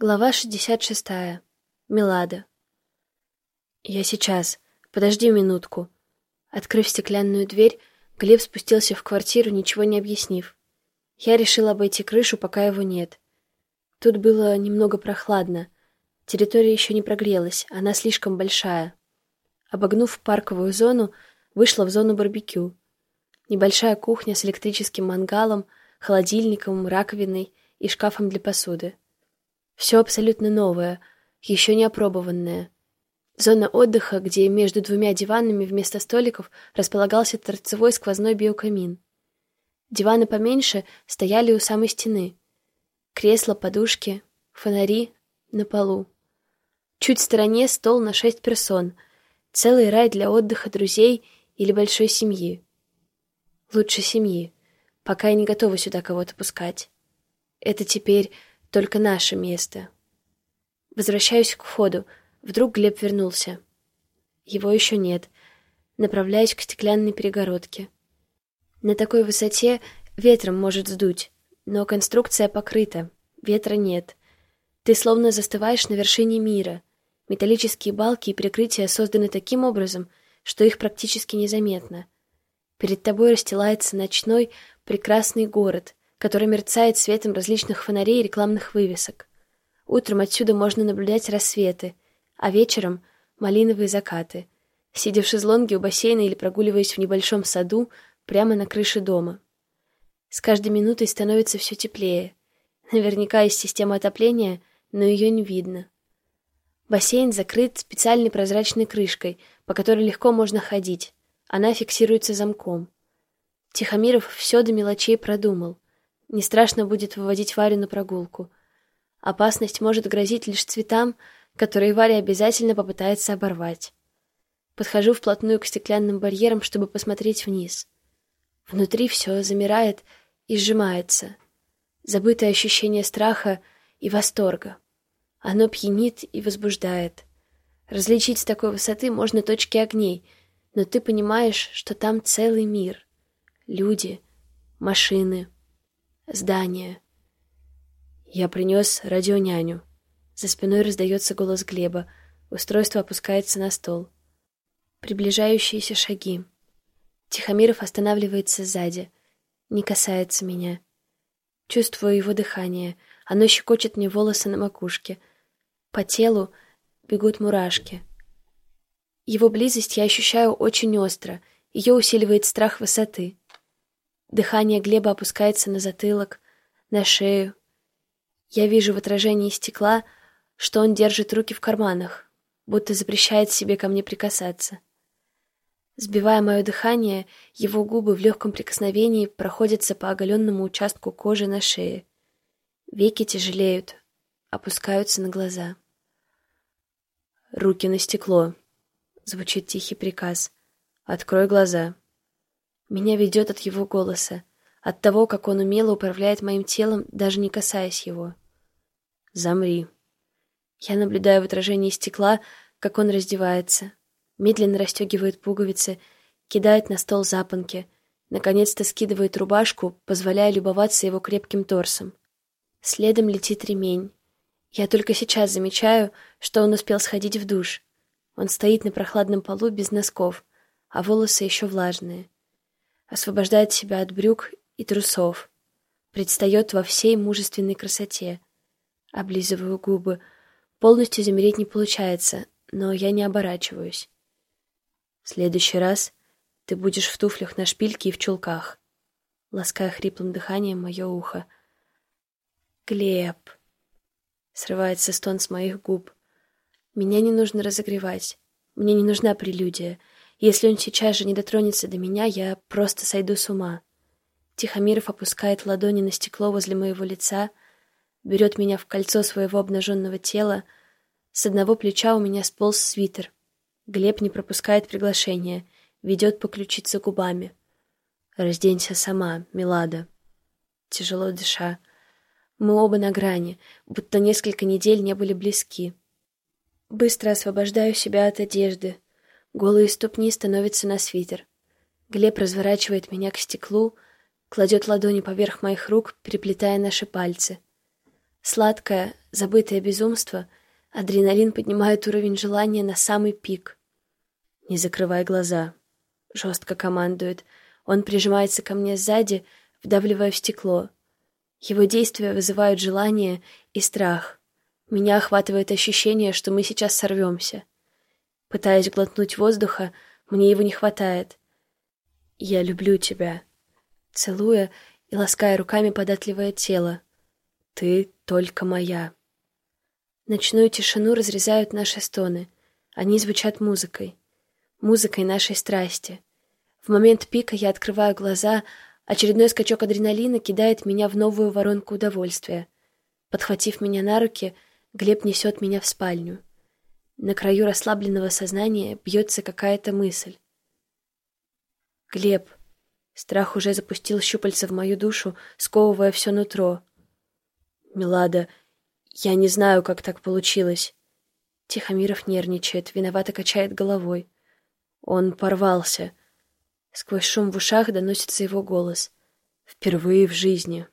Глава 66. Милада. «Я сейчас. Подожди минутку». Открыв стеклянную дверь, Глеб спустился в квартиру, ничего не объяснив. Я решила обойти крышу, пока его нет. Тут было немного прохладно. Территория еще не прогрелась, она слишком большая. Обогнув парковую зону, вышла в зону барбекю. Небольшая кухня с электрическим мангалом, холодильником, раковиной и шкафом для посуды. Все абсолютно новое, еще не опробованное. Зона отдыха, где между двумя диванами вместо столиков располагался торцевой сквозной биокамин. Диваны поменьше стояли у самой стены. Кресла, подушки, фонари на полу. Чуть в стороне стол на шесть персон. Целый рай для отдыха друзей или большой семьи. Лучше семьи, пока я не готова сюда кого-то пускать. Это теперь только наше место. Возвращаюсь к входу. Вдруг Глеб вернулся. Его еще нет. Направляюсь к стеклянной перегородке. На такой высоте ветром может сдуть, но конструкция покрыта, ветра нет. Ты словно застываешь на вершине мира. Металлические балки и прикрытия созданы таким образом, что их практически незаметно. Перед тобой расстилается ночной прекрасный город, который мерцает светом различных фонарей и рекламных вывесок. Утром отсюда можно наблюдать рассветы, а вечером — малиновые закаты, сидя в шезлонге у бассейна или прогуливаясь в небольшом саду прямо на крыше дома. С каждой минутой становится все теплее. Наверняка есть система отопления, но ее не видно. Бассейн закрыт специальной прозрачной крышкой, по которой легко можно ходить. Она фиксируется замком. Тихомиров все до мелочей продумал — не страшно будет выводить Варю на прогулку. Опасность может грозить лишь цветам, которые Варя обязательно попытается оборвать. Подхожу вплотную к стеклянным барьерам, чтобы посмотреть вниз. Внутри все замирает и сжимается. Забытое ощущение страха и восторга. Оно пьянит и возбуждает. Различить с такой высоты можно точки огней, но ты понимаешь, что там целый мир. Люди, машины, Здание. Я принес радионяню. За спиной раздается голос Глеба. Устройство опускается на стол. Приближающиеся шаги. Тихомиров останавливается сзади. Не касается меня. Чувствую его дыхание. Оно щекочет мне волосы на макушке. По телу бегут мурашки. Его близость я ощущаю очень остро. Ее усиливает страх высоты. Дыхание Глеба опускается на затылок, на шею. Я вижу в отражении стекла, что он держит руки в карманах, будто запрещает себе ко мне прикасаться. Сбивая мое дыхание, его губы в легком прикосновении проходятся по оголенному участку кожи на шее. Веки тяжелеют, опускаются на глаза. «Руки на стекло», — звучит тихий приказ. «Открой глаза». Меня ведет от его голоса, от того, как он умело управляет моим телом, даже не касаясь его. «Замри». Я наблюдаю в отражении стекла, как он раздевается, медленно расстегивает пуговицы, кидает на стол запонки, наконец-то скидывает рубашку, позволяя любоваться его крепким торсом. Следом летит ремень. Я только сейчас замечаю, что он успел сходить в душ. Он стоит на прохладном полу без носков, а волосы еще влажные освобождает себя от брюк и трусов, предстает во всей мужественной красоте. Облизываю губы. Полностью замереть не получается, но я не оборачиваюсь. В следующий раз ты будешь в туфлях на шпильке и в чулках, лаская хриплым дыханием мое ухо. Глеб! Срывается стон с моих губ. Меня не нужно разогревать. Мне не нужна прелюдия. Если он сейчас же не дотронется до меня, я просто сойду с ума. Тихомиров опускает ладони на стекло возле моего лица, берет меня в кольцо своего обнаженного тела. С одного плеча у меня сполз свитер. Глеб не пропускает приглашения, ведет по ключице губами. «Разденься сама, Милада». Тяжело дыша. Мы оба на грани, будто несколько недель не были близки. Быстро освобождаю себя от одежды, Голые ступни становятся на свитер. Глеб разворачивает меня к стеклу, кладет ладони поверх моих рук, переплетая наши пальцы. Сладкое, забытое безумство, адреналин поднимает уровень желания на самый пик. «Не закрывай глаза», — жестко командует. Он прижимается ко мне сзади, вдавливая в стекло. Его действия вызывают желание и страх. Меня охватывает ощущение, что мы сейчас сорвемся. Пытаясь глотнуть воздуха, мне его не хватает. «Я люблю тебя», целуя и лаская руками податливое тело. «Ты только моя». Ночную тишину разрезают наши стоны. Они звучат музыкой. Музыкой нашей страсти. В момент пика я открываю глаза, очередной скачок адреналина кидает меня в новую воронку удовольствия. Подхватив меня на руки, Глеб несет меня в спальню. На краю расслабленного сознания бьется какая-то мысль. «Глеб!» Страх уже запустил щупальца в мою душу, сковывая все нутро. «Милада, я не знаю, как так получилось». Тихомиров нервничает, виновато качает головой. Он порвался. Сквозь шум в ушах доносится его голос. Впервые в жизни.